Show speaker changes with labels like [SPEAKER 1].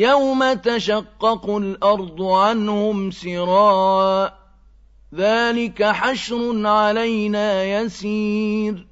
[SPEAKER 1] يَوْمَ تَشَقَّقُ الْأَرْضُ عَنْهُمْ سراء ۚ ذَٰلِكَ حَشْرٌ عَلَيْنَا يَسِيرٌ